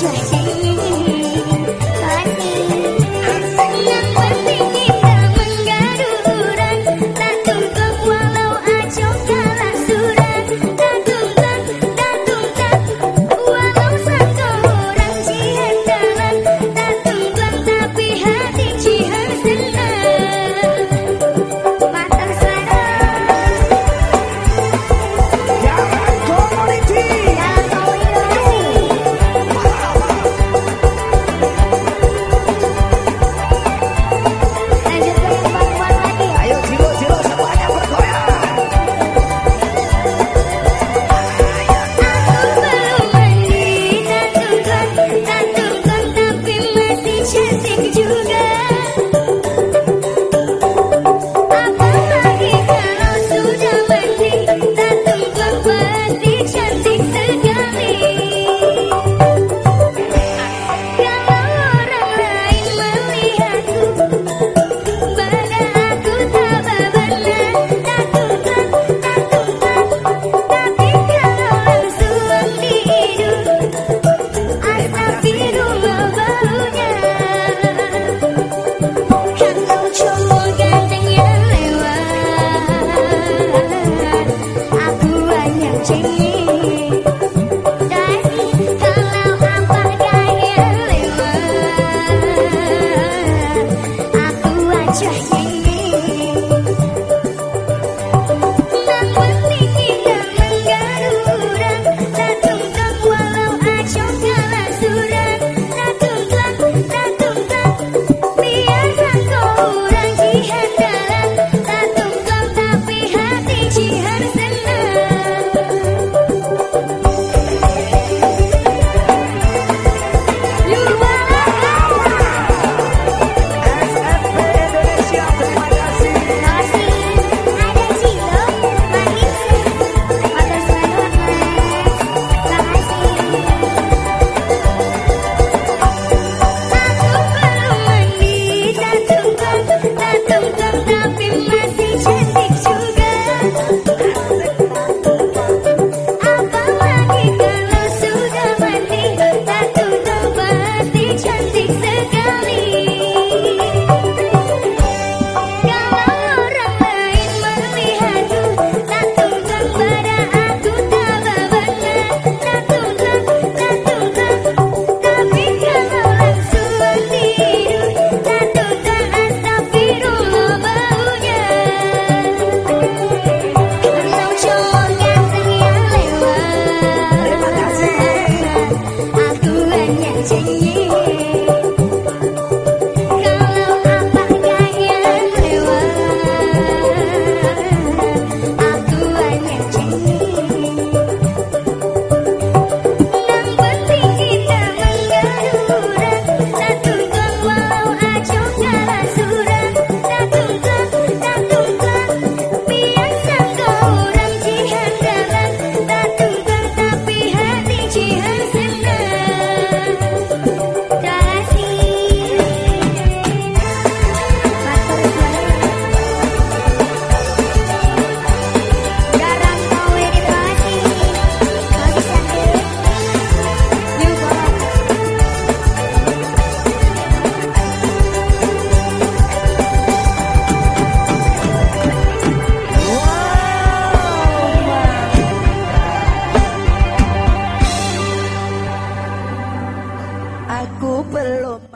就是